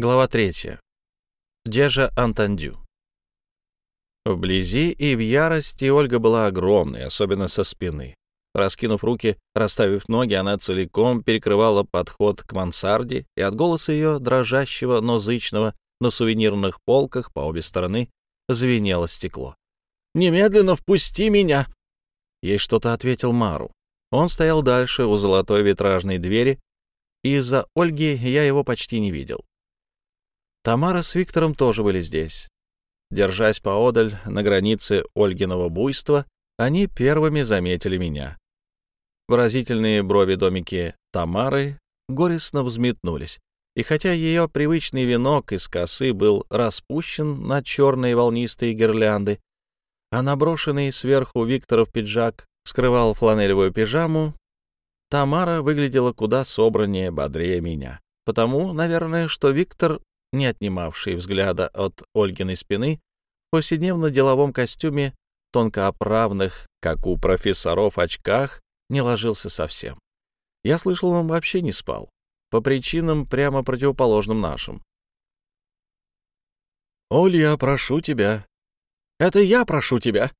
Глава третья. Дежа Антандю. Вблизи и в ярости Ольга была огромной, особенно со спины. Раскинув руки, расставив ноги, она целиком перекрывала подход к мансарде, и от голоса ее, дрожащего, но зычного, на сувенирных полках по обе стороны звенело стекло. «Немедленно впусти меня!» Ей что-то ответил Мару. Он стоял дальше, у золотой витражной двери, и из-за Ольги я его почти не видел. Тамара с Виктором тоже были здесь. Держась поодаль на границе Ольгиного буйства, они первыми заметили меня. Выразительные брови домики Тамары горестно взметнулись, и хотя ее привычный венок из косы был распущен на черные волнистые гирлянды, а наброшенный сверху Викторов пиджак скрывал фланелевую пижаму, Тамара выглядела куда собраннее, бодрее меня. Потому, наверное, что Виктор не отнимавший взгляда от Ольгиной спины, в повседневно-деловом костюме, тонко оправных, как у профессоров, очках, не ложился совсем. Я слышал, он вообще не спал, по причинам прямо противоположным нашим. «Олья, прошу тебя». «Это я прошу тебя».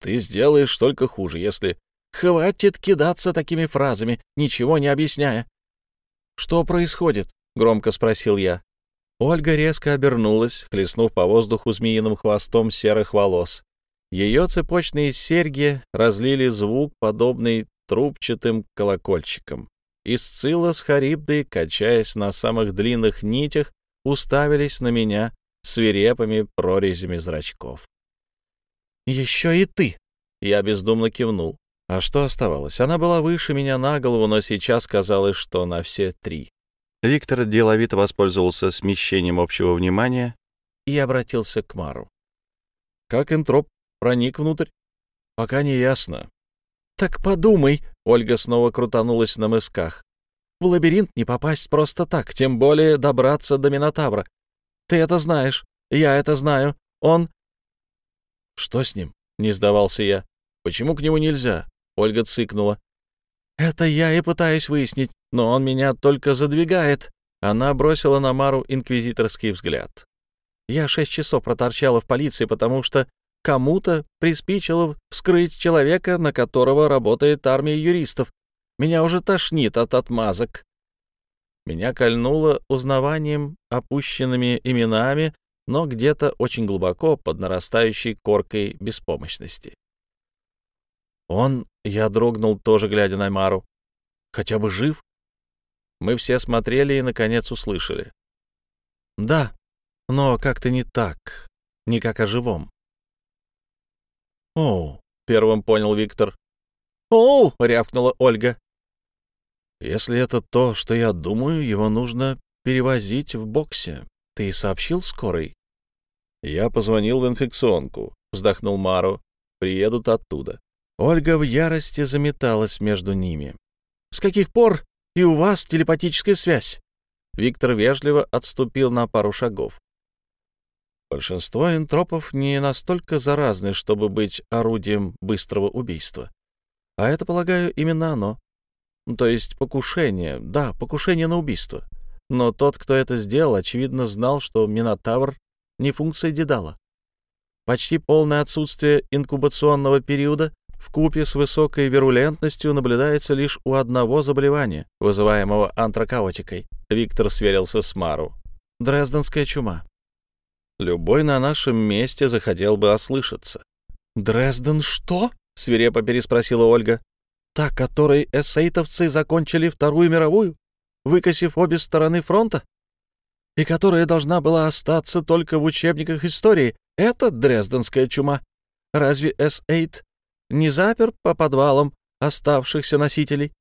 «Ты сделаешь только хуже, если...» «Хватит кидаться такими фразами, ничего не объясняя». «Что происходит?» — громко спросил я. Ольга резко обернулась, хлестнув по воздуху змеиным хвостом серых волос. Ее цепочные серьги разлили звук, подобный трубчатым колокольчикам. Исцила с Харибдой, качаясь на самых длинных нитях, уставились на меня свирепыми прорезями зрачков. «Еще и ты!» — я бездумно кивнул. А что оставалось? Она была выше меня на голову, но сейчас казалось, что на все три. Виктор деловито воспользовался смещением общего внимания и обратился к Мару. «Как Энтроп проник внутрь?» «Пока не ясно». «Так подумай», — Ольга снова крутанулась на мысках. «В лабиринт не попасть просто так, тем более добраться до Минотавра. Ты это знаешь, я это знаю. Он...» «Что с ним?» — не сдавался я. «Почему к нему нельзя?» — Ольга цыкнула. «Это я и пытаюсь выяснить, но он меня только задвигает». Она бросила на Мару инквизиторский взгляд. «Я шесть часов проторчала в полиции, потому что кому-то приспичило вскрыть человека, на которого работает армия юристов. Меня уже тошнит от отмазок». Меня кольнуло узнаванием, опущенными именами, но где-то очень глубоко под нарастающей коркой беспомощности. Он, я дрогнул, тоже глядя на Мару, хотя бы жив? Мы все смотрели и, наконец, услышали. Да, но как-то не так, не как о живом. Оу, первым понял Виктор. Оу, рявкнула Ольга. Если это то, что я думаю, его нужно перевозить в боксе. Ты сообщил скорой? Я позвонил в инфекционку, вздохнул Мару. Приедут оттуда. Ольга в ярости заметалась между ними. «С каких пор и у вас телепатическая связь?» Виктор вежливо отступил на пару шагов. Большинство энтропов не настолько заразны, чтобы быть орудием быстрого убийства. А это, полагаю, именно оно. То есть покушение, да, покушение на убийство. Но тот, кто это сделал, очевидно знал, что Минотавр — не функция Дедала. Почти полное отсутствие инкубационного периода в купе с высокой вирулентностью наблюдается лишь у одного заболевания, вызываемого антракаотикой. Виктор сверился с Мару. Дрезденская чума. Любой на нашем месте захотел бы ослышаться. «Дрезден что?» — свирепо переспросила Ольга. «Та, которой эссейтовцы закончили Вторую мировую, выкосив обе стороны фронта? И которая должна была остаться только в учебниках истории? Это Дрезденская чума. Разве эссейт не запер по подвалам оставшихся носителей?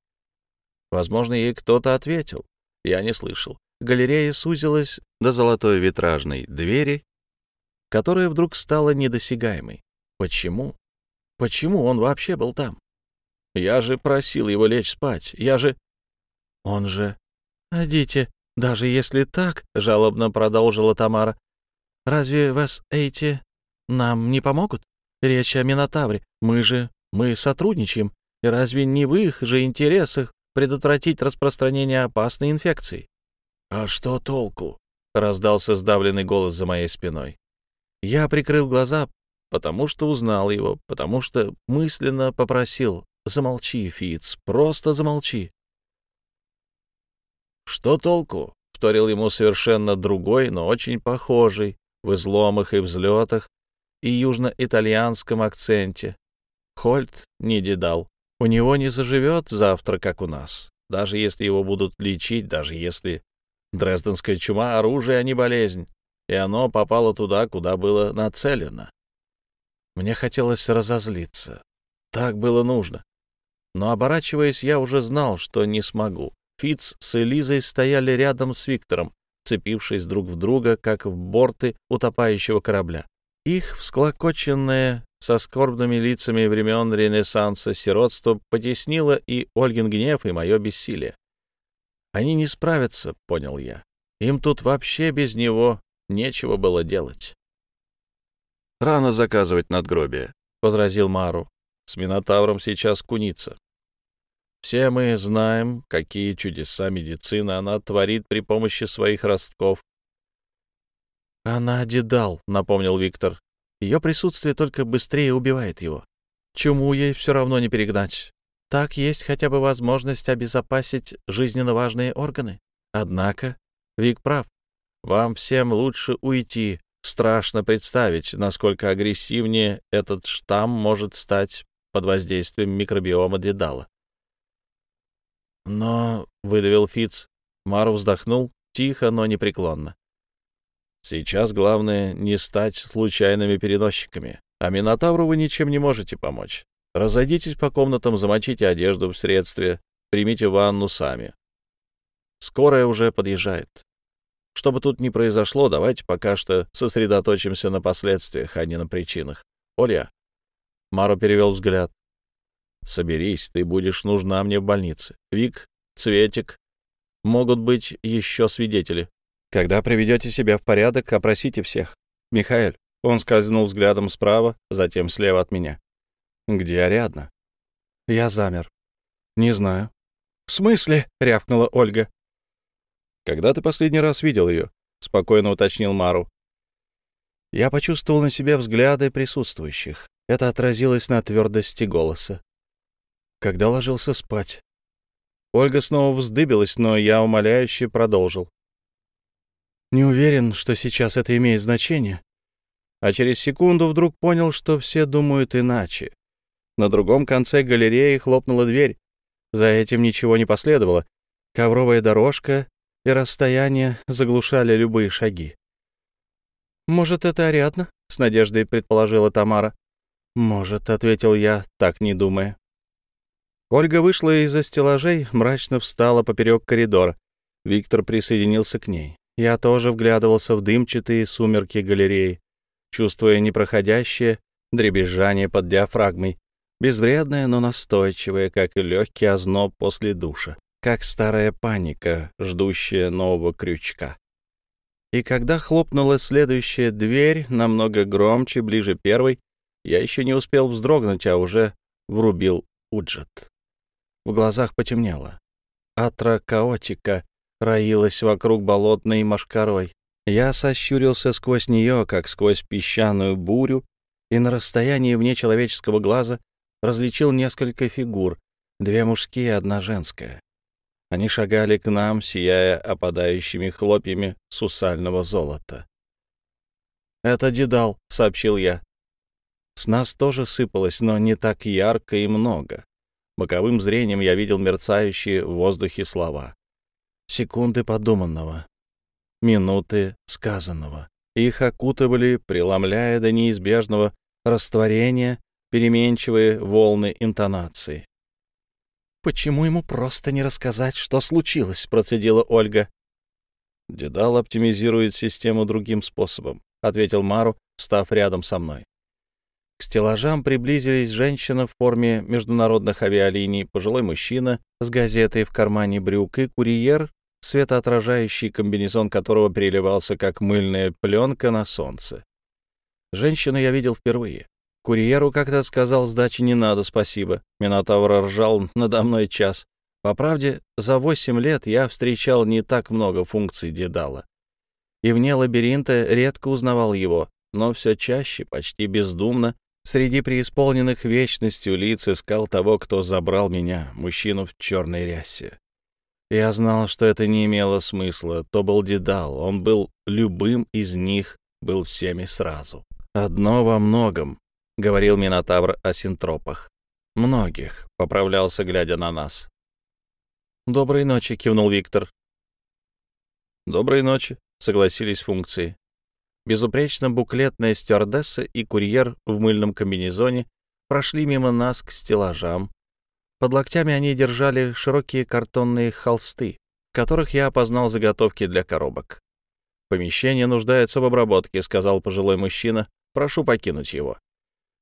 Возможно, ей кто-то ответил. Я не слышал. Галерея сузилась до золотой витражной двери, которая вдруг стала недосягаемой. Почему? Почему он вообще был там? Я же просил его лечь спать. Я же... Он же... «Идите, даже если так», — жалобно продолжила Тамара. «Разве вас эти нам не помогут?» Речь о Минотавре. Мы же... мы сотрудничаем. И разве не в их же интересах предотвратить распространение опасной инфекции? — А что толку? — раздался сдавленный голос за моей спиной. Я прикрыл глаза, потому что узнал его, потому что мысленно попросил «Замолчи, Фиц, просто замолчи». «Что толку?» — вторил ему совершенно другой, но очень похожий, в изломах и взлетах, и южно-итальянском акценте. Хольт не дедал. У него не заживет завтра, как у нас. Даже если его будут лечить, даже если Дрезденская чума — оружие, а не болезнь, и оно попало туда, куда было нацелено. Мне хотелось разозлиться. Так было нужно. Но, оборачиваясь, я уже знал, что не смогу. Фиц с Элизой стояли рядом с Виктором, цепившись друг в друга, как в борты утопающего корабля. Их всклокоченное со скорбными лицами времен Ренессанса сиротство потеснило и Ольгин гнев, и мое бессилие. Они не справятся, понял я. Им тут вообще без него нечего было делать. «Рано заказывать надгробие», — возразил Мару. «С Минотавром сейчас куница. Все мы знаем, какие чудеса медицины она творит при помощи своих ростков. «Она дедал», — напомнил Виктор. «Ее присутствие только быстрее убивает его. Чему ей все равно не перегнать. Так есть хотя бы возможность обезопасить жизненно важные органы. Однако, Вик прав, вам всем лучше уйти. Страшно представить, насколько агрессивнее этот штамм может стать под воздействием микробиома дедала. Но, — выдавил Фиц, Мару вздохнул, тихо, но непреклонно. Сейчас главное не стать случайными переносчиками, а Минотавру вы ничем не можете помочь. Разойдитесь по комнатам, замочите одежду в средстве, примите ванну сами. Скорая уже подъезжает. Что бы тут ни произошло, давайте пока что сосредоточимся на последствиях, а не на причинах. Оля. Мару перевел взгляд. Соберись, ты будешь нужна мне в больнице. Вик, Цветик, могут быть еще свидетели. Когда приведете себя в порядок, опросите всех. Михаил, он скользнул взглядом справа, затем слева от меня. Где Ариадна? Я замер. Не знаю. В смысле? рявкнула Ольга. Когда ты последний раз видел ее? спокойно уточнил Мару. Я почувствовал на себе взгляды присутствующих. Это отразилось на твердости голоса когда ложился спать. Ольга снова вздыбилась, но я умоляюще продолжил. Не уверен, что сейчас это имеет значение. А через секунду вдруг понял, что все думают иначе. На другом конце галереи хлопнула дверь. За этим ничего не последовало. Ковровая дорожка и расстояние заглушали любые шаги. «Может, это Ариадна?» — с надеждой предположила Тамара. «Может», — ответил я, так не думая. Ольга вышла из-за стеллажей, мрачно встала поперек коридора. Виктор присоединился к ней. Я тоже вглядывался в дымчатые сумерки галереи, чувствуя непроходящее дребезжание под диафрагмой, безвредное, но настойчивое, как и легкий озноб после душа, как старая паника, ждущая нового крючка. И когда хлопнула следующая дверь, намного громче, ближе первой, я еще не успел вздрогнуть, а уже врубил уджет. В глазах потемнело. Атра хаотика роилась вокруг болотной мошкарой. Я сощурился сквозь нее, как сквозь песчаную бурю, и на расстоянии вне человеческого глаза различил несколько фигур, две мужские, одна женская. Они шагали к нам, сияя опадающими хлопьями сусального золота. «Это Дедал», — сообщил я. С нас тоже сыпалось, но не так ярко и много. Боковым зрением я видел мерцающие в воздухе слова. Секунды подуманного, минуты сказанного. Их окутывали, преломляя до неизбежного растворения, переменчивые волны интонации. «Почему ему просто не рассказать, что случилось?» — процедила Ольга. «Дедал оптимизирует систему другим способом», — ответил Мару, став рядом со мной. К стеллажам приблизились женщина в форме международных авиалиний, пожилой мужчина с газетой в кармане брюк и курьер, светоотражающий комбинезон которого переливался, как мыльная пленка на солнце. Женщину я видел впервые. Курьеру как-то сказал, сдачи не надо, спасибо. Минотавр ржал надо мной час. По правде, за восемь лет я встречал не так много функций Дедала. и вне лабиринта редко узнавал его, но все чаще, почти бездумно, среди преисполненных вечностью лиц искал того, кто забрал меня, мужчину в черной рясе. Я знал, что это не имело смысла. То был Дедал, он был любым из них, был всеми сразу. «Одно во многом», — говорил Минотавр о синтропах. «Многих», — поправлялся, глядя на нас. «Доброй ночи», — кивнул Виктор. «Доброй ночи», — согласились функции. Безупречно буклетная стюардесса и курьер в мыльном комбинезоне прошли мимо нас к стеллажам. Под локтями они держали широкие картонные холсты, в которых я опознал заготовки для коробок. «Помещение нуждается в обработке», — сказал пожилой мужчина. «Прошу покинуть его».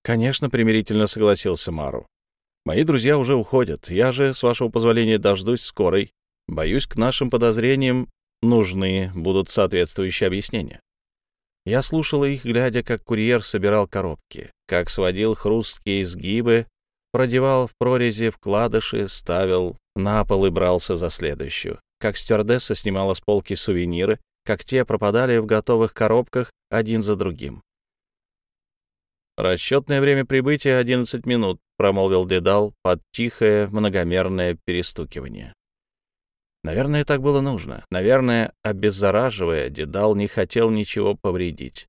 «Конечно», — примирительно согласился Мару. «Мои друзья уже уходят. Я же, с вашего позволения, дождусь скорой. Боюсь, к нашим подозрениям нужны будут соответствующие объяснения». Я слушал их, глядя, как курьер собирал коробки, как сводил хрусткие изгибы, продевал в прорези вкладыши, ставил на пол и брался за следующую, как стюардесса снимала с полки сувениры, как те пропадали в готовых коробках один за другим. «Расчетное время прибытия — 11 минут», — промолвил Дедал под тихое многомерное перестукивание. Наверное, так было нужно. Наверное, обеззараживая, Дедал не хотел ничего повредить.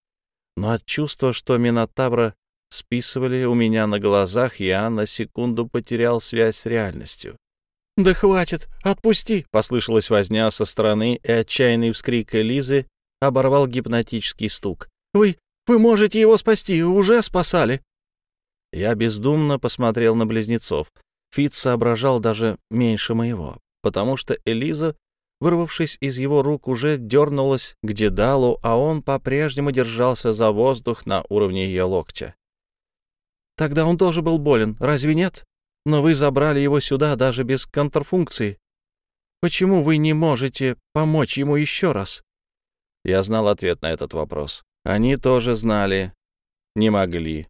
Но от чувства, что Минотавра списывали у меня на глазах, я на секунду потерял связь с реальностью. «Да хватит! Отпусти!» — послышалась возня со стороны, и отчаянный вскрик Элизы оборвал гипнотический стук. «Вы... вы можете его спасти! Уже спасали!» Я бездумно посмотрел на близнецов. Фит соображал даже меньше моего, потому что Элиза, вырвавшись из его рук, уже дернулась к Дедалу, а он по-прежнему держался за воздух на уровне ее локтя. «Тогда он тоже был болен, разве нет?» но вы забрали его сюда даже без контрфункции. Почему вы не можете помочь ему еще раз?» Я знал ответ на этот вопрос. Они тоже знали. Не могли.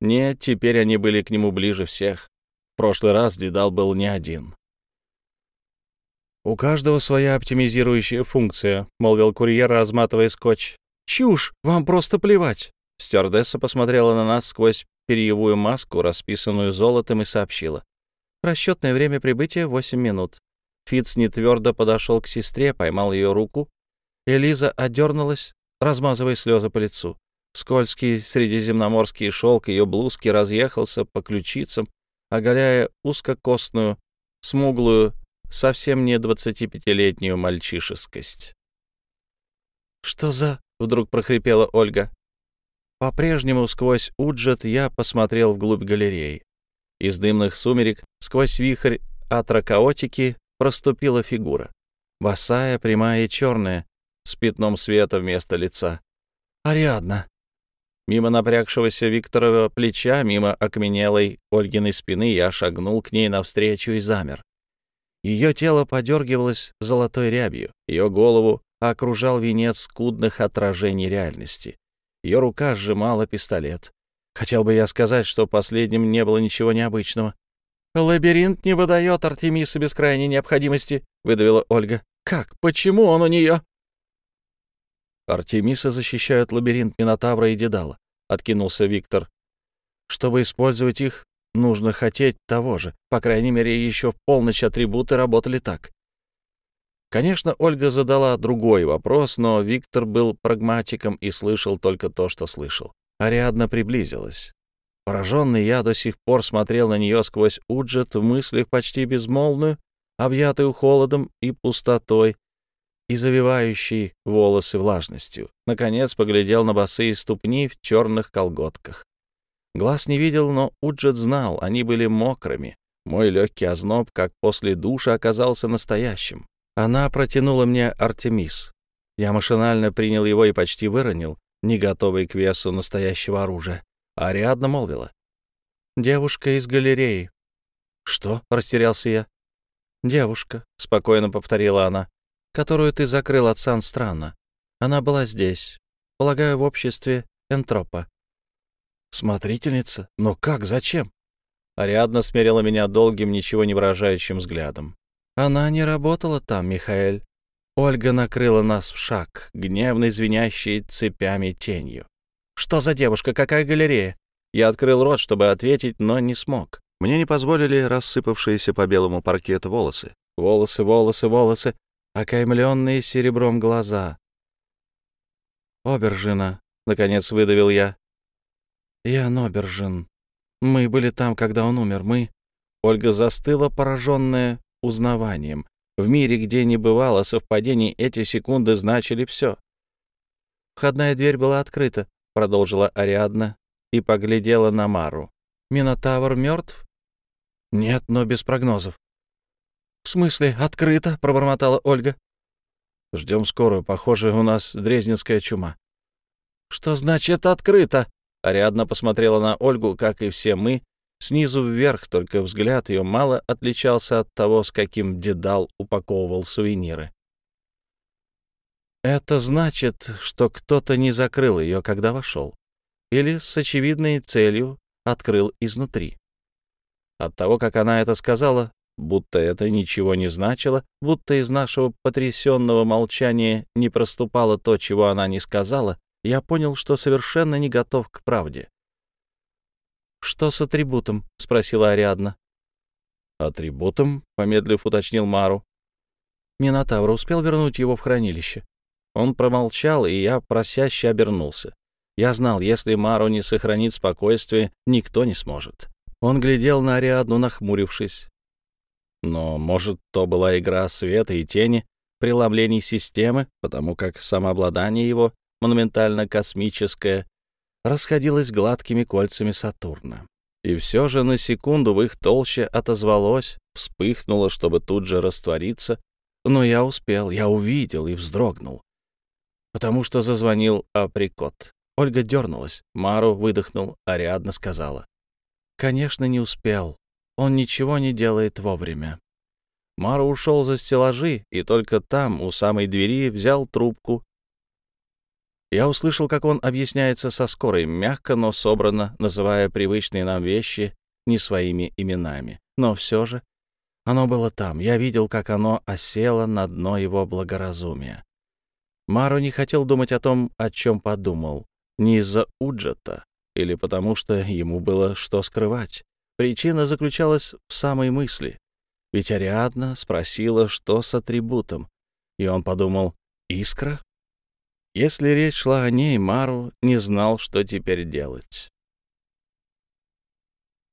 Нет, теперь они были к нему ближе всех. В прошлый раз Дедал был не один. «У каждого своя оптимизирующая функция», — молвил курьер, разматывая скотч. «Чушь! Вам просто плевать!» Стюардесса посмотрела на нас сквозь перьевую маску, расписанную золотом, и сообщила. Расчетное время прибытия — восемь минут. Фиц нетвердо подошел к сестре, поймал ее руку. Элиза одернулась, размазывая слезы по лицу. Скользкий средиземноморский шелк ее блузки разъехался по ключицам, оголяя узкокосную, смуглую, совсем не двадцатипятилетнюю мальчишескость. «Что за...» — вдруг прохрипела Ольга. По-прежнему сквозь уджет я посмотрел вглубь галереи. Из дымных сумерек, сквозь вихрь атрокаотики, проступила фигура. Босая, прямая и черная, с пятном света вместо лица. «Ариадна!» Мимо напрягшегося Викторова плеча, мимо окаменелой Ольгиной спины, я шагнул к ней навстречу и замер. Ее тело подергивалось золотой рябью, ее голову окружал венец скудных отражений реальности. Ее рука сжимала пистолет. Хотел бы я сказать, что последним не было ничего необычного. «Лабиринт не выдает Артемиса без крайней необходимости», — выдавила Ольга. «Как? Почему он у нее?» «Артемиса защищают лабиринт Минотавра и Дедала», — откинулся Виктор. «Чтобы использовать их, нужно хотеть того же. По крайней мере, еще в полночь атрибуты работали так. Конечно, Ольга задала другой вопрос, но Виктор был прагматиком и слышал только то, что слышал. Ариадна приблизилась. Пораженный я до сих пор смотрел на нее сквозь уджет в мыслях почти безмолвную, объятую холодом и пустотой, и завивающей волосы влажностью. Наконец поглядел на босые ступни в черных колготках. Глаз не видел, но Уджет знал, они были мокрыми. Мой легкий озноб, как после душа, оказался настоящим. Она протянула мне Артемис. Я машинально принял его и почти выронил, не готовый к весу настоящего оружия. Ариадна молвила. «Девушка из галереи». «Что?» — растерялся я. «Девушка», — спокойно повторила она, — «которую ты закрыл от Сан-Странно. Она была здесь, полагаю, в обществе Энтропа». «Смотрительница? Но как? Зачем?» Ариадна смерила меня долгим, ничего не выражающим взглядом. Она не работала там, Михаэль. Ольга накрыла нас в шаг, гневной звенящей цепями тенью. «Что за девушка? Какая галерея?» Я открыл рот, чтобы ответить, но не смог. Мне не позволили рассыпавшиеся по белому паркету волосы. Волосы, волосы, волосы, окаймленные серебром глаза. «Обержина», — наконец выдавил я. «Ян Обержин. Мы были там, когда он умер. Мы...» Ольга застыла, пораженная узнаванием. В мире, где не бывало совпадений, эти секунды значили все. «Входная дверь была открыта», — продолжила Ариадна и поглядела на Мару. «Минотавр мертв?» «Нет, но без прогнозов». «В смысле, открыто?» — пробормотала Ольга. «Ждем скорую. Похоже, у нас дрезденская чума». «Что значит открыто?» Ариадна посмотрела на Ольгу, как и все мы, снизу вверх, только взгляд ее мало отличался от того, с каким Дедал упаковывал сувениры. Это значит, что кто-то не закрыл ее, когда вошел, или с очевидной целью открыл изнутри. От того, как она это сказала, будто это ничего не значило, будто из нашего потрясенного молчания не проступало то, чего она не сказала, я понял, что совершенно не готов к правде. «Что с атрибутом?» — спросила Ариадна. «Атрибутом?» — помедлив уточнил Мару. Минотавр успел вернуть его в хранилище. Он промолчал, и я просяще обернулся. Я знал, если Мару не сохранит спокойствие, никто не сможет. Он глядел на Ариадну, нахмурившись. Но, может, то была игра света и тени, преломлений системы, потому как самообладание его, монументально-космическое, расходилась гладкими кольцами Сатурна. И все же на секунду в их толще отозвалось, вспыхнуло, чтобы тут же раствориться, но я успел, я увидел и вздрогнул. Потому что зазвонил априкот. Ольга дернулась, Мару выдохнул, Ариадна сказала. «Конечно, не успел. Он ничего не делает вовремя». Мару ушел за стеллажи, и только там, у самой двери, взял трубку я услышал, как он объясняется со скорой, мягко, но собрано, называя привычные нам вещи не своими именами. Но все же оно было там. Я видел, как оно осело на дно его благоразумия. Мару не хотел думать о том, о чем подумал. Не из-за Уджета или потому, что ему было что скрывать. Причина заключалась в самой мысли. Ведь Ариадна спросила, что с атрибутом. И он подумал, «Искра? Если речь шла о ней, Мару не знал, что теперь делать.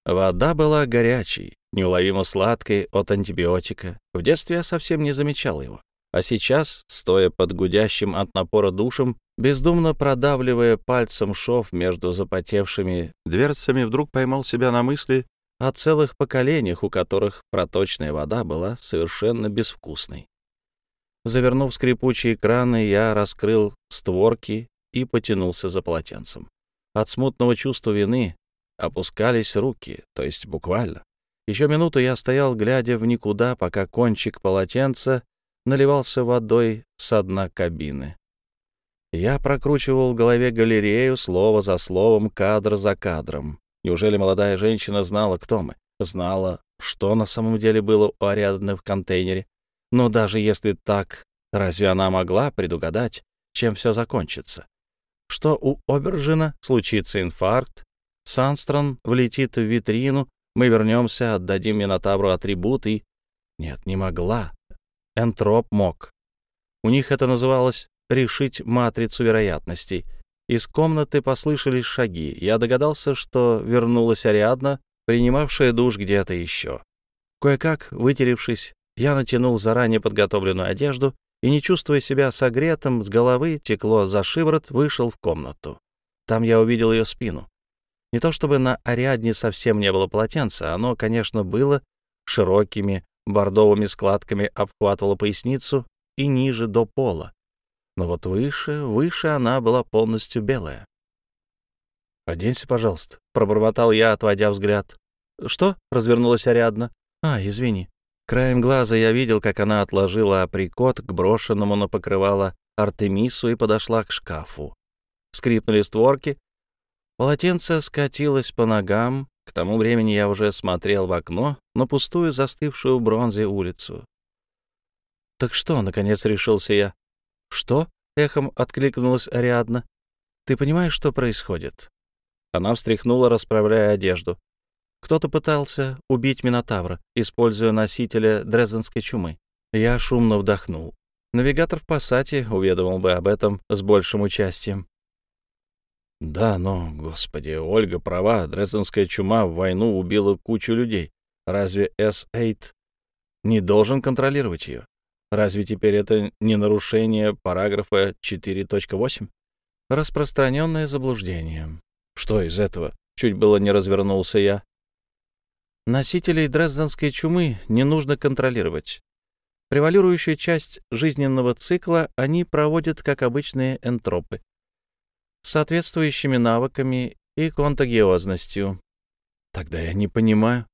Вода была горячей, неуловимо сладкой от антибиотика. В детстве я совсем не замечал его. А сейчас, стоя под гудящим от напора душем, бездумно продавливая пальцем шов между запотевшими дверцами, вдруг поймал себя на мысли о целых поколениях, у которых проточная вода была совершенно безвкусной. Завернув скрипучие краны, я раскрыл створки и потянулся за полотенцем. От смутного чувства вины опускались руки, то есть буквально. Еще минуту я стоял, глядя в никуда, пока кончик полотенца наливался водой со дна кабины. Я прокручивал в голове галерею, слово за словом, кадр за кадром. Неужели молодая женщина знала, кто мы? Знала, что на самом деле было у Ариадны в контейнере? Но даже если так, разве она могла предугадать, чем все закончится? Что у Обержина случится инфаркт, Санстрон влетит в витрину, мы вернемся, отдадим Минотавру атрибут и... Нет, не могла. Энтроп мог. У них это называлось «решить матрицу вероятностей». Из комнаты послышались шаги. Я догадался, что вернулась Ариадна, принимавшая душ где-то еще. Кое-как, вытеревшись, я натянул заранее подготовленную одежду и, не чувствуя себя согретым, с головы текло за шиворот, вышел в комнату. Там я увидел ее спину. Не то чтобы на Ариадне совсем не было полотенца, оно, конечно, было, широкими бордовыми складками обхватывало поясницу и ниже до пола. Но вот выше, выше она была полностью белая. «Оденься, пожалуйста», — пробормотал я, отводя взгляд. «Что?» — развернулась Ариадна. «А, извини». Краем глаза я видел, как она отложила априкот к брошенному на покрывало Артемису и подошла к шкафу. Скрипнули створки. Полотенце скатилось по ногам. К тому времени я уже смотрел в окно на пустую застывшую в бронзе улицу. «Так что?» — наконец решился я. «Что?» — эхом откликнулась Ариадна. «Ты понимаешь, что происходит?» Она встряхнула, расправляя одежду. Кто-то пытался убить Минотавра, используя носителя дрезденской чумы. Я шумно вдохнул. Навигатор в Пассате уведомил бы об этом с большим участием. Да, но, господи, Ольга права, дрезденская чума в войну убила кучу людей. Разве С-8 не должен контролировать ее? Разве теперь это не нарушение параграфа 4.8? Распространенное заблуждение. Что из этого? Чуть было не развернулся я. Носителей дрезденской чумы не нужно контролировать. Превалирующую часть жизненного цикла они проводят как обычные энтропы, с соответствующими навыками и контагиозностью. Тогда я не понимаю.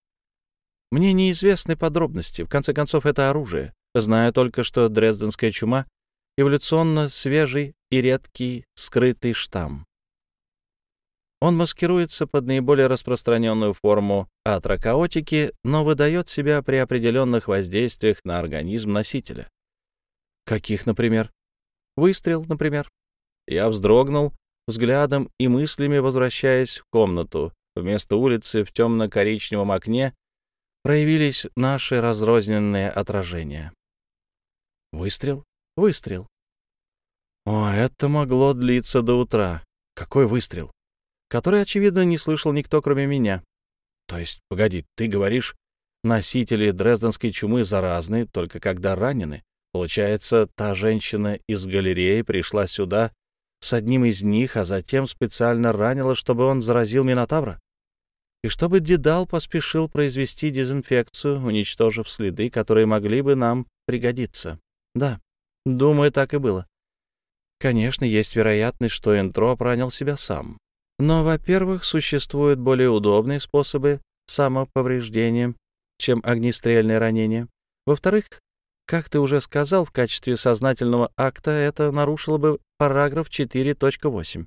Мне неизвестны подробности. В конце концов, это оружие. Знаю только, что дрезденская чума — эволюционно свежий и редкий скрытый штамм. Он маскируется под наиболее распространенную форму атрокаотики, но выдает себя при определенных воздействиях на организм носителя. Каких, например? Выстрел, например. Я вздрогнул, взглядом и мыслями возвращаясь в комнату. Вместо улицы в темно-коричневом окне проявились наши разрозненные отражения. Выстрел? Выстрел. О, это могло длиться до утра. Какой выстрел? Который, очевидно, не слышал никто, кроме меня. То есть, погоди, ты говоришь, носители дрезденской чумы заразны только когда ранены. Получается, та женщина из галереи пришла сюда с одним из них, а затем специально ранила, чтобы он заразил Минотавра? И чтобы Дедал поспешил произвести дезинфекцию, уничтожив следы, которые могли бы нам пригодиться. Да, думаю, так и было. Конечно, есть вероятность, что Энтро ранил себя сам. Но, во-первых, существуют более удобные способы самоповреждения, чем огнестрельное ранение. Во-вторых, как ты уже сказал, в качестве сознательного акта это нарушило бы параграф 4.8.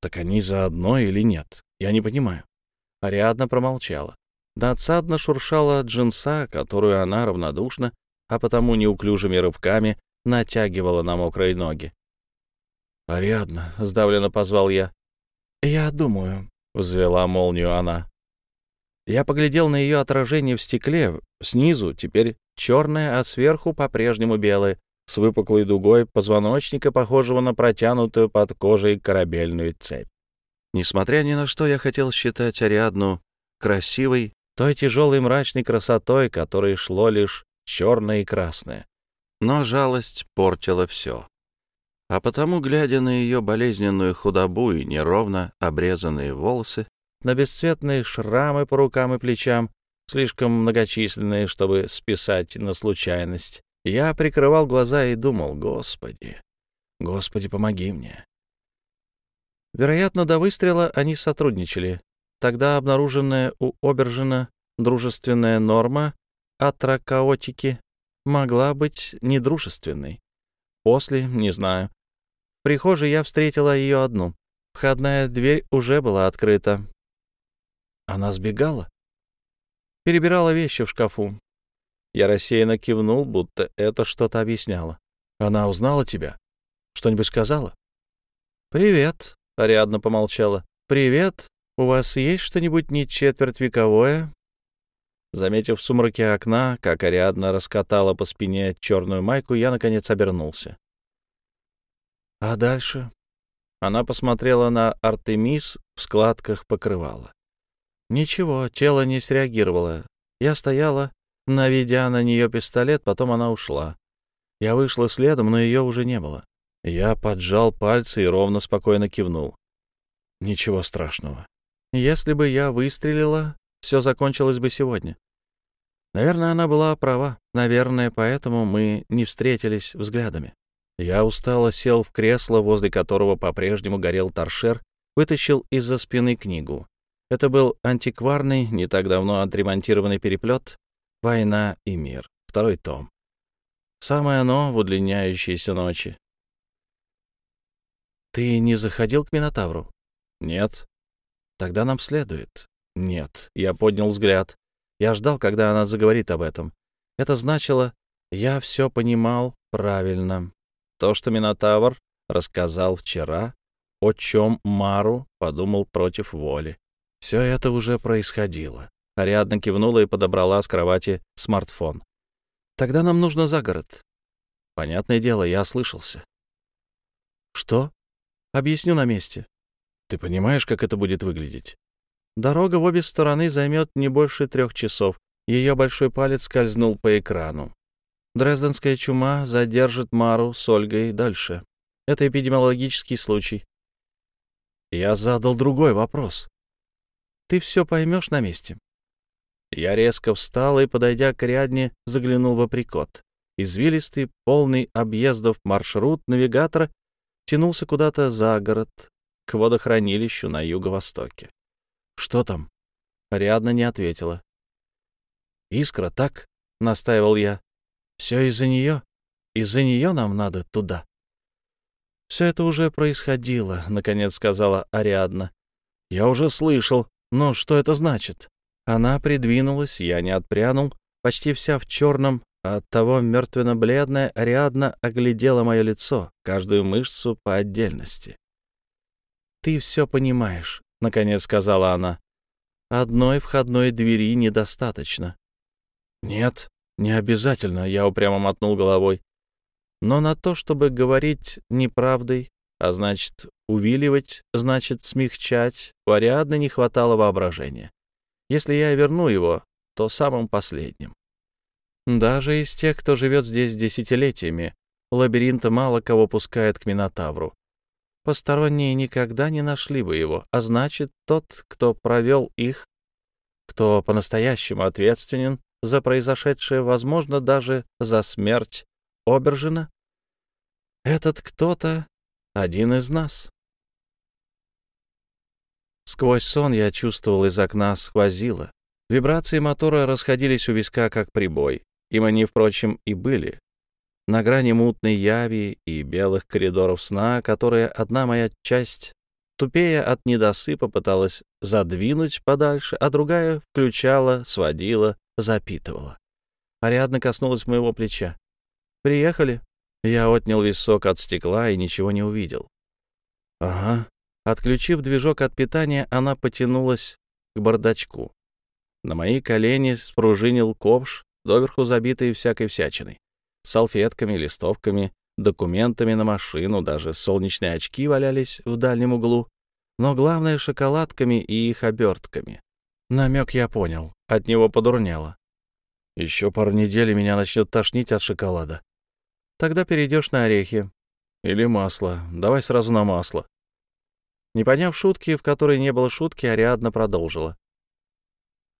Так они заодно или нет? Я не понимаю. Ариадна промолчала. Надсадно шуршала джинса, которую она равнодушно, а потому неуклюжими рывками натягивала на мокрые ноги. «Ариадна», — сдавленно позвал я. «Я думаю», — взвела молнию она. Я поглядел на ее отражение в стекле, снизу теперь черное, а сверху по-прежнему белое, с выпуклой дугой позвоночника, похожего на протянутую под кожей корабельную цепь. Несмотря ни на что, я хотел считать Ариадну красивой, той тяжелой мрачной красотой, которой шло лишь черное и красное. Но жалость портила все. А потому, глядя на ее болезненную худобу и неровно обрезанные волосы, на бесцветные шрамы по рукам и плечам, слишком многочисленные, чтобы списать на случайность, я прикрывал глаза и думал, «Господи, Господи, помоги мне». Вероятно, до выстрела они сотрудничали. Тогда обнаруженная у Обержина дружественная норма атракаотики могла быть недружественной. После, не знаю, прихожей я встретила ее одну. Входная дверь уже была открыта. Она сбегала. Перебирала вещи в шкафу. Я рассеянно кивнул, будто это что-то объясняло. Она узнала тебя? Что-нибудь сказала? «Привет», — Ариадна помолчала. «Привет. У вас есть что-нибудь не четверть вековое?» Заметив в сумраке окна, как Ариадна раскатала по спине черную майку, я, наконец, обернулся. А дальше? Она посмотрела на Артемис в складках покрывала. Ничего, тело не среагировало. Я стояла, наведя на нее пистолет, потом она ушла. Я вышла следом, но ее уже не было. Я поджал пальцы и ровно спокойно кивнул. Ничего страшного. Если бы я выстрелила, все закончилось бы сегодня. Наверное, она была права. Наверное, поэтому мы не встретились взглядами. Я устало сел в кресло, возле которого по-прежнему горел торшер, вытащил из-за спины книгу. Это был антикварный, не так давно отремонтированный переплет «Война и мир», второй том. Самое оно в удлиняющейся ночи. «Ты не заходил к Минотавру?» «Нет». «Тогда нам следует». «Нет». Я поднял взгляд. Я ждал, когда она заговорит об этом. Это значило, Я все понимал правильно. То, что Минотавр рассказал вчера, о чем Мару подумал против воли. Все это уже происходило. Ариадна кивнула и подобрала с кровати смартфон. «Тогда нам нужно за город». Понятное дело, я ослышался. «Что?» «Объясню на месте». «Ты понимаешь, как это будет выглядеть?» Дорога в обе стороны займет не больше трех часов. Ее большой палец скользнул по экрану. Дрезденская чума задержит Мару с Ольгой дальше. Это эпидемиологический случай. Я задал другой вопрос. Ты все поймешь на месте. Я резко встал и, подойдя к рядне, заглянул в априкот. Извилистый, полный объездов маршрут навигатора тянулся куда-то за город, к водохранилищу на юго-востоке. «Что там?» Ариадна не ответила. «Искра, так?» — настаивал я. «Все из-за нее. Из-за нее нам надо туда». «Все это уже происходило», — наконец сказала Ариадна. «Я уже слышал. Но что это значит?» Она придвинулась, я не отпрянул, почти вся в черном, а оттого мертвенно-бледная Ариадна оглядела мое лицо, каждую мышцу по отдельности. «Ты все понимаешь», — наконец сказала она. «Одной входной двери недостаточно». «Нет, не обязательно», — я упрямо мотнул головой. «Но на то, чтобы говорить неправдой, а значит, увиливать, значит, смягчать, у Ариадны не хватало воображения. Если я верну его, то самым последним. Даже из тех, кто живет здесь десятилетиями, лабиринта мало кого пускает к Минотавру. Посторонние никогда не нашли бы его, а значит, тот, кто провел их, кто по-настоящему ответственен за произошедшее, возможно, даже за смерть Обержина, этот кто-то один из нас. Сквозь сон я чувствовал из окна сквозило. Вибрации мотора расходились у виска, как прибой. Им они, впрочем, и были на грани мутной яви и белых коридоров сна, которые одна моя часть, тупея от недосыпа, пыталась задвинуть подальше, а другая включала, сводила, запитывала. Ариадна коснулась моего плеча. «Приехали?» Я отнял висок от стекла и ничего не увидел. «Ага». Отключив движок от питания, она потянулась к бардачку. На мои колени спружинил ковш, доверху забитый всякой всячиной салфетками, листовками, документами на машину, даже солнечные очки валялись в дальнем углу, но главное — шоколадками и их обертками. Намек я понял, от него подурнело. Еще пару недель меня начнет тошнить от шоколада. Тогда перейдешь на орехи. Или масло. Давай сразу на масло. Не поняв шутки, в которой не было шутки, Ариадна продолжила.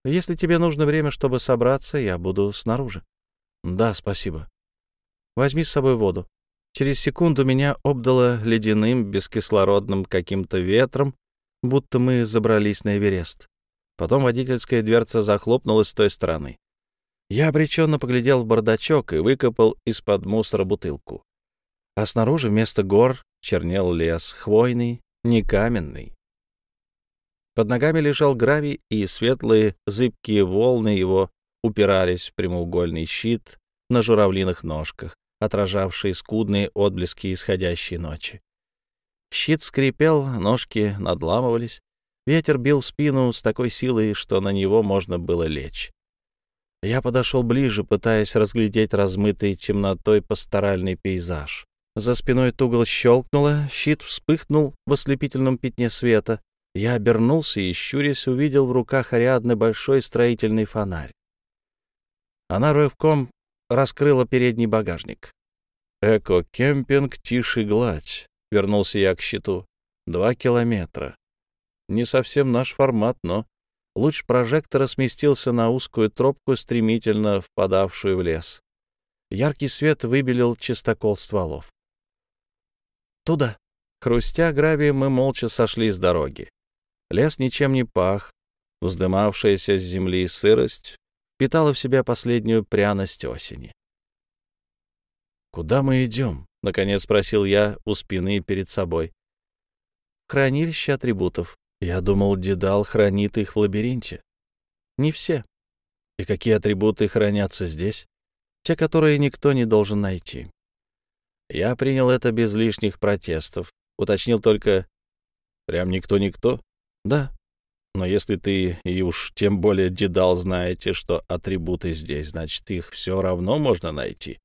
«Если тебе нужно время, чтобы собраться, я буду снаружи». «Да, спасибо». Возьми с собой воду. Через секунду меня обдало ледяным, бескислородным каким-то ветром, будто мы забрались на Эверест. Потом водительская дверца захлопнулась с той стороны. Я обреченно поглядел в бардачок и выкопал из-под мусора бутылку. А снаружи вместо гор чернел лес, хвойный, не каменный. Под ногами лежал гравий, и светлые зыбкие волны его упирались в прямоугольный щит на журавлиных ножках, отражавший скудные отблески исходящей ночи. Щит скрипел, ножки надламывались. Ветер бил в спину с такой силой, что на него можно было лечь. Я подошел ближе, пытаясь разглядеть размытый темнотой пасторальный пейзаж. За спиной тугол щелкнуло, щит вспыхнул в ослепительном пятне света. Я обернулся и, щурясь, увидел в руках Ариадны большой строительный фонарь. Она рывком раскрыла передний багажник. «Эко-кемпинг «Тише гладь», — вернулся я к щиту. «Два километра. Не совсем наш формат, но...» Луч прожектора сместился на узкую тропку, стремительно впадавшую в лес. Яркий свет выбелил чистокол стволов. «Туда!» Хрустя гравием, мы молча сошли с дороги. Лес ничем не пах, вздымавшаяся с земли сырость впитала в себя последнюю пряность осени. «Куда мы идем?» — наконец спросил я у спины перед собой. «Хранилище атрибутов. Я думал, Дедал хранит их в лабиринте. Не все. И какие атрибуты хранятся здесь? те, которые никто не должен найти. Я принял это без лишних протестов, уточнил только «Прям никто-никто?» «Да, но если ты и уж тем более дедал знаете, что атрибуты здесь, значит, их все равно можно найти.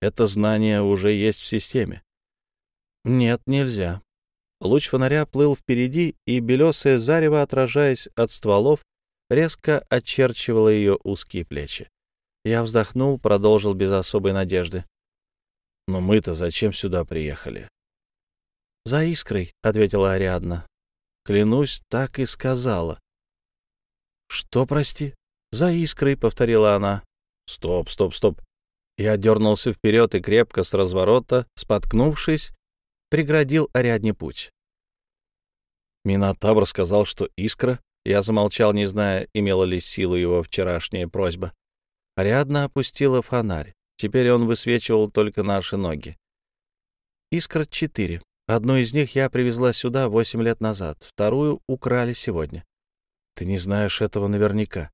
Это знание уже есть в системе. Нет, нельзя. Луч фонаря плыл впереди, и белесое зарево, отражаясь от стволов, резко очерчивало ее узкие плечи. Я вздохнул, продолжил без особой надежды. «Но мы-то зачем сюда приехали?» «За искрой», — ответила Ариадна. «Клянусь, так и сказала». «Что, прости?» «За искрой», — повторила она. «Стоп, стоп, стоп». Я дернулся вперед и крепко с разворота, споткнувшись, преградил Ариадне путь. Минотавр сказал, что искра. Я замолчал, не зная, имела ли силу его вчерашняя просьба. Ариадна опустила фонарь. Теперь он высвечивал только наши ноги. Искра четыре. Одну из них я привезла сюда восемь лет назад, вторую украли сегодня. Ты не знаешь этого наверняка.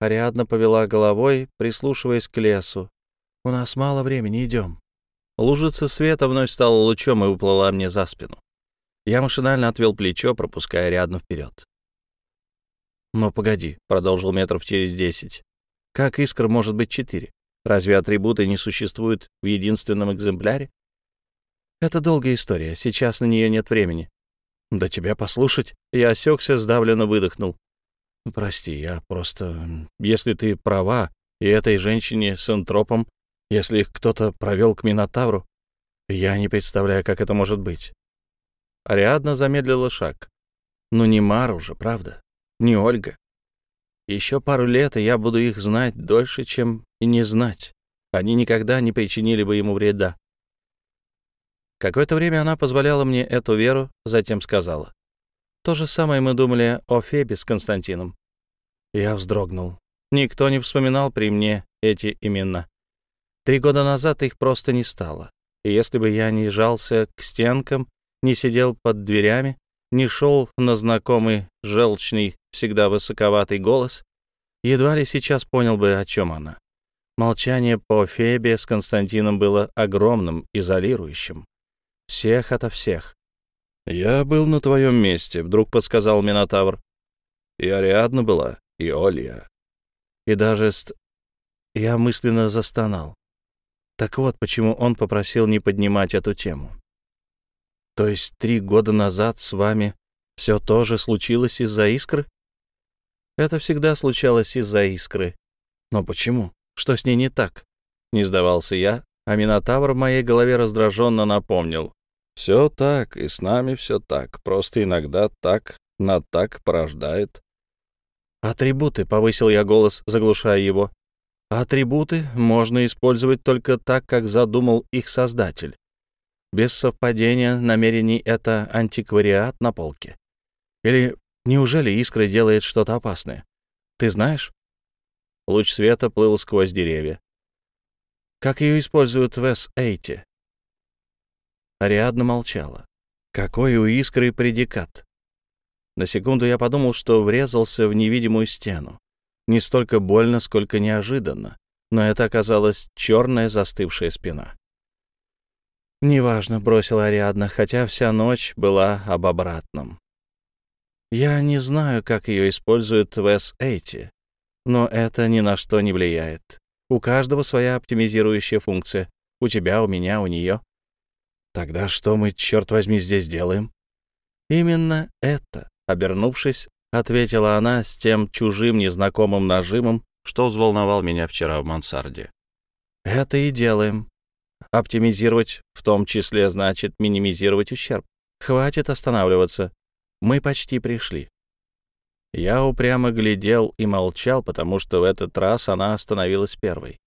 Ариадна повела головой, прислушиваясь к лесу. У нас мало времени, идем. Лужица света вновь стала лучом и уплыла мне за спину. Я машинально отвел плечо, пропуская Ариадну вперед. «Но погоди», — продолжил метров через десять. «Как искр может быть четыре? Разве атрибуты не существуют в единственном экземпляре?» «Это долгая история, сейчас на нее нет времени». «Да тебя послушать?» Я осекся, сдавленно выдохнул. «Прости, я просто... Если ты права, и этой женщине с энтропом если их кто-то провел к Минотавру, я не представляю, как это может быть. Ариадна замедлила шаг. Ну не Мару же, правда? Не Ольга. Еще пару лет, и я буду их знать дольше, чем и не знать. Они никогда не причинили бы ему вреда. Какое-то время она позволяла мне эту веру, затем сказала. То же самое мы думали о Фебе с Константином. Я вздрогнул. Никто не вспоминал при мне эти имена. Три года назад их просто не стало. И если бы я не жался к стенкам, не сидел под дверями, не шел на знакомый желчный, всегда высоковатый голос, едва ли сейчас понял бы, о чем она. Молчание по Фебе с Константином было огромным, изолирующим. Всех ото всех. «Я был на твоем месте», — вдруг подсказал Минотавр. «И Ариадна была, и Олья». И даже ст... я мысленно застонал. Так вот, почему он попросил не поднимать эту тему. То есть три года назад с вами все тоже случилось из-за искры? Это всегда случалось из-за искры. Но почему? Что с ней не так? Не сдавался я, а Минотавр в моей голове раздраженно напомнил. Все так, и с нами все так. Просто иногда так на так порождает. Атрибуты, — повысил я голос, заглушая его. Атрибуты можно использовать только так, как задумал их создатель. Без совпадения намерений это антиквариат на полке. Или неужели искра делает что-то опасное? Ты знаешь? Луч света плыл сквозь деревья. Как ее используют в С-8? Ариадна молчала. Какой у искры предикат? На секунду я подумал, что врезался в невидимую стену. Не столько больно, сколько неожиданно, но это оказалась черная застывшая спина. «Неважно», — бросила Ариадна, хотя вся ночь была об обратном. «Я не знаю, как ее используют в S8, но это ни на что не влияет. У каждого своя оптимизирующая функция. У тебя, у меня, у нее. Тогда что мы, черт возьми, здесь делаем?» «Именно это», — обернувшись, — ответила она с тем чужим незнакомым нажимом, что взволновал меня вчера в мансарде. «Это и делаем. Оптимизировать в том числе значит минимизировать ущерб. Хватит останавливаться. Мы почти пришли». Я упрямо глядел и молчал, потому что в этот раз она остановилась первой.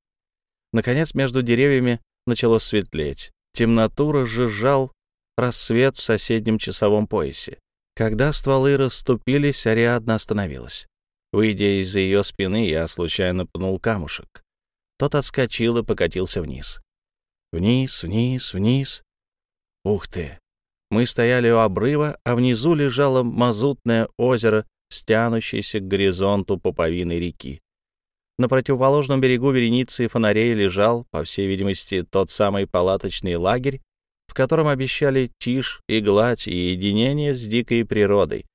Наконец, между деревьями начало светлеть. Темноту разжижал рассвет в соседнем часовом поясе. Когда стволы расступились, Ариадна остановилась. Выйдя из-за ее спины, я случайно пнул камушек. Тот отскочил и покатился вниз. Вниз, вниз, вниз. Ух ты! Мы стояли у обрыва, а внизу лежало мазутное озеро, стянущееся к горизонту пуповины реки. На противоположном берегу вереницы фонарей лежал, по всей видимости, тот самый палаточный лагерь, в котором обещали тишь и гладь и единение с дикой природой.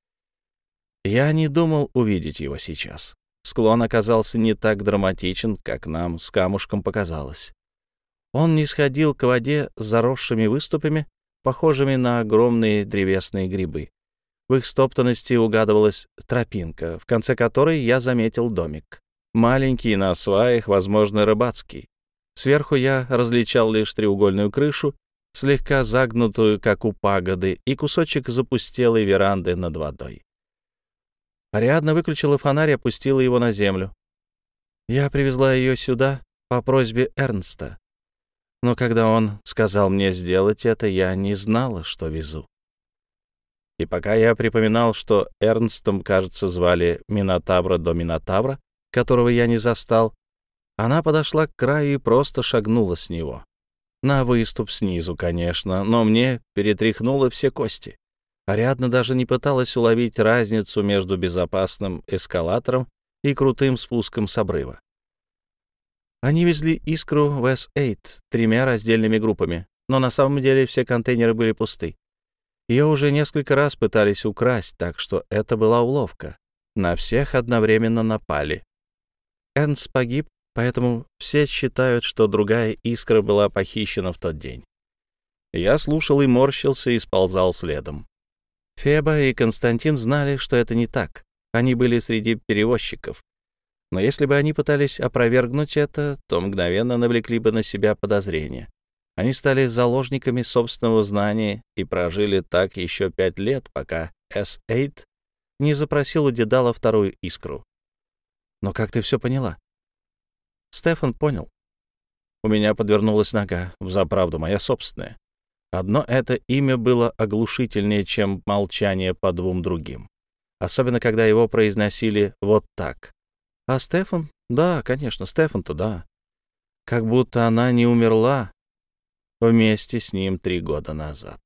Я не думал увидеть его сейчас. Склон оказался не так драматичен, как нам с камушком показалось. Он не сходил к воде с заросшими выступами, похожими на огромные древесные грибы. В их стоптанности угадывалась тропинка, в конце которой я заметил домик. Маленький, на сваях, возможно, рыбацкий. Сверху я различал лишь треугольную крышу, слегка загнутую, как у пагоды, и кусочек запустелой веранды над водой. Ариадна выключила фонарь и опустила его на землю. Я привезла ее сюда по просьбе Эрнста. Но когда он сказал мне сделать это, я не знала, что везу. И пока я припоминал, что Эрнстом, кажется, звали Минотавра до Минотавра, которого я не застал, она подошла к краю и просто шагнула с него. На выступ снизу, конечно, но мне перетряхнуло все кости. Ариадна даже не пыталась уловить разницу между безопасным эскалатором и крутым спуском с обрыва. Они везли искру в С-8 тремя раздельными группами, но на самом деле все контейнеры были пусты. Ее уже несколько раз пытались украсть, так что это была уловка. На всех одновременно напали. Эрнст погиб, поэтому все считают, что другая искра была похищена в тот день. Я слушал и морщился и сползал следом. Феба и Константин знали, что это не так. Они были среди перевозчиков. Но если бы они пытались опровергнуть это, то мгновенно навлекли бы на себя подозрения. Они стали заложниками собственного знания и прожили так еще пять лет, пока S8 не запросил у Дедала вторую искру. Но как ты все поняла? Стефан понял. У меня подвернулась нога, взаправду моя собственная. Одно это имя было оглушительнее, чем молчание по двум другим. Особенно, когда его произносили вот так. А Стефан? Да, конечно, Стефан-то да. Как будто она не умерла, вместе с ним три года назад.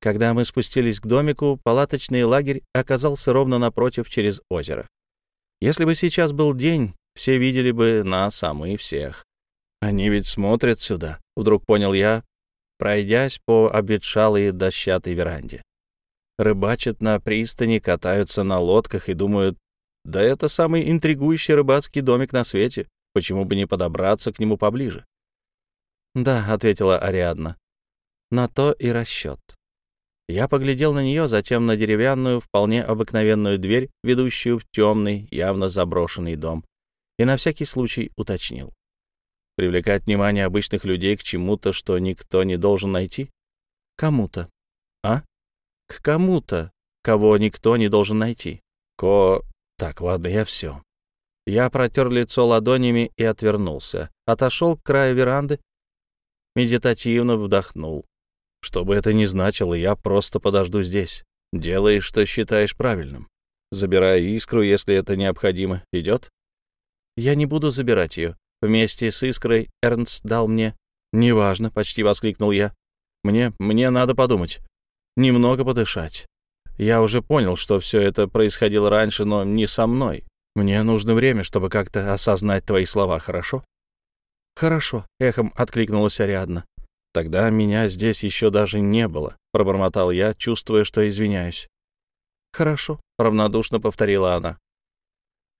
Когда мы спустились к домику, палаточный лагерь оказался ровно напротив через озеро. Если бы сейчас был день, все видели бы нас, а мы всех. Они ведь смотрят сюда, вдруг понял я, пройдясь по обветшалой дощатой веранде. Рыбачат на пристани, катаются на лодках и думают, да это самый интригующий рыбацкий домик на свете, почему бы не подобраться к нему поближе? «Да», — ответила Ариадна. «На то и расчет». Я поглядел на нее, затем на деревянную, вполне обыкновенную дверь, ведущую в темный, явно заброшенный дом, и на всякий случай уточнил. Привлекать внимание обычных людей к чему-то, что никто не должен найти? Кому-то. А? К кому-то, кого никто не должен найти. Ко... Так, ладно, я все. Я протер лицо ладонями и отвернулся. Отошел к краю веранды, медитативно вдохнул. Что бы это ни значило, я просто подожду здесь. Делай, что считаешь правильным. Забирай искру, если это необходимо. Идет? Я не буду забирать ее. Вместе с искрой Эрнст дал мне... «Неважно», — почти воскликнул я. «Мне... мне надо подумать. Немного подышать. Я уже понял, что все это происходило раньше, но не со мной. Мне нужно время, чтобы как-то осознать твои слова, хорошо?» «Хорошо», — эхом откликнулась Ариадна. «Тогда меня здесь еще даже не было», — пробормотал я, чувствуя, что извиняюсь. «Хорошо», — равнодушно повторила она.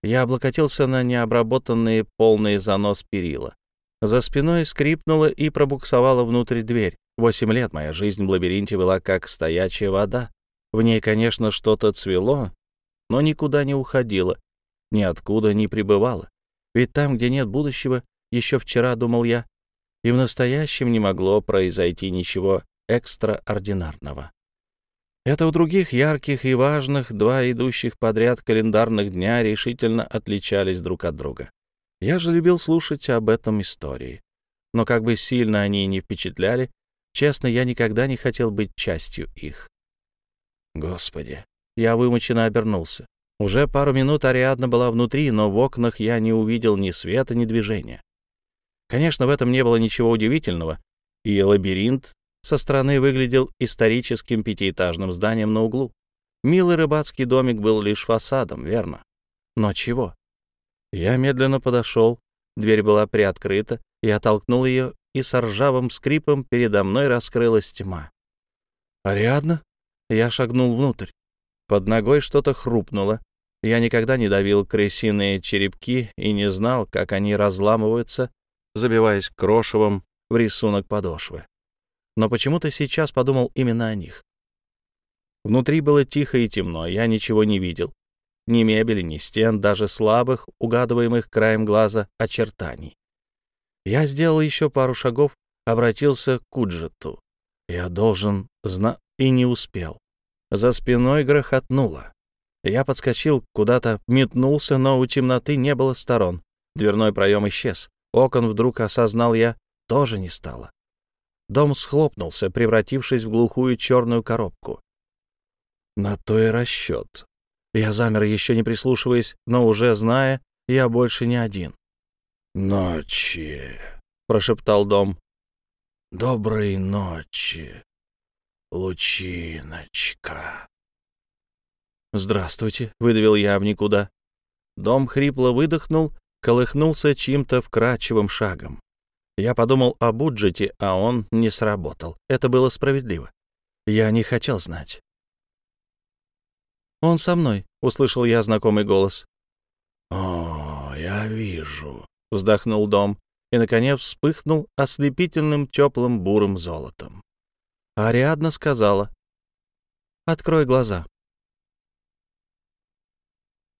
Я облокотился на необработанные полные занос перила. За спиной скрипнула и пробуксовала внутрь дверь. Восемь лет моя жизнь в лабиринте была как стоячая вода. В ней, конечно, что-то цвело, но никуда не уходило, ниоткуда не пребывало. Ведь там, где нет будущего, еще вчера, думал я, и в настоящем не могло произойти ничего экстраординарного. Это у других ярких и важных два идущих подряд календарных дня решительно отличались друг от друга. Я же любил слушать об этом истории. Но как бы сильно они не впечатляли, честно, я никогда не хотел быть частью их. Господи, я вымученно обернулся. Уже пару минут Ариадна была внутри, но в окнах я не увидел ни света, ни движения. Конечно, в этом не было ничего удивительного, и лабиринт со стороны выглядел историческим пятиэтажным зданием на углу. Милый рыбацкий домик был лишь фасадом, верно? Но чего? Я медленно подошел, дверь была приоткрыта, я толкнул ее, и с ржавым скрипом передо мной раскрылась тьма. «Ариадна?» Я шагнул внутрь. Под ногой что-то хрупнуло. Я никогда не давил крысиные черепки и не знал, как они разламываются, забиваясь крошевом в рисунок подошвы. Но почему-то сейчас подумал именно о них. Внутри было тихо и темно, я ничего не видел. Ни мебели, ни стен, даже слабых, угадываемых краем глаза очертаний. Я сделал еще пару шагов, обратился к Куджету. Я должен зна... и не успел. За спиной грохотнуло. Я подскочил, куда-то метнулся, но у темноты не было сторон. Дверной проем исчез. Окон вдруг осознал я, тоже не стало. Дом схлопнулся, превратившись в глухую черную коробку. На то и расчет. Я замер, еще не прислушиваясь, но уже зная, я больше не один. «Ночи», — прошептал дом. «Доброй ночи, лучиночка». «Здравствуйте», — выдавил я в никуда. Дом хрипло выдохнул, колыхнулся чьим-то вкрадчивым шагом. Я подумал о Буджете, а он не сработал. Это было справедливо. Я не хотел знать. «Он со мной», — услышал я знакомый голос. «О, я вижу», — вздохнул дом и, наконец, вспыхнул ослепительным теплым бурым золотом. Ариадна сказала, «Открой глаза».